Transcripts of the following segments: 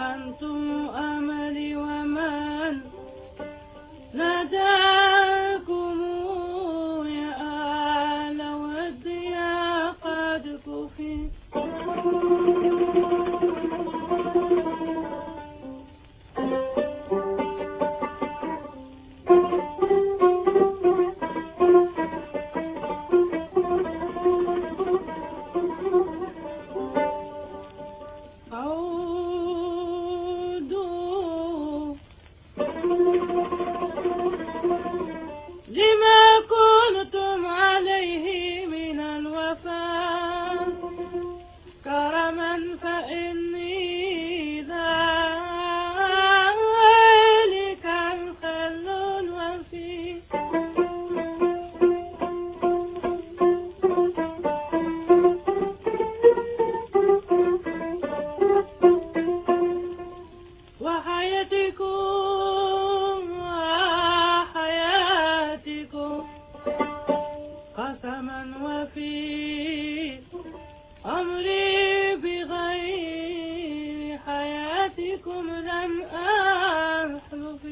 أنتم أملي ومن ناداكم يا آل ودي قد كفيت وفي عمري بغير حياتكم لم أحلف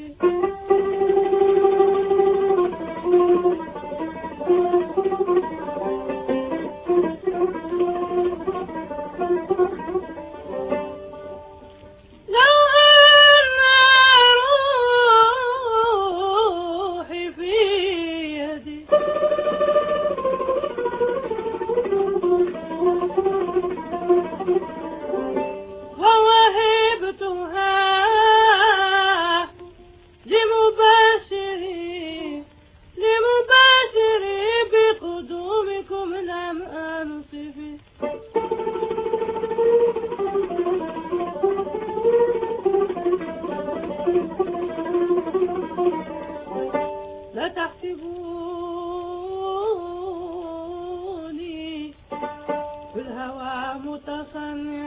مغتصب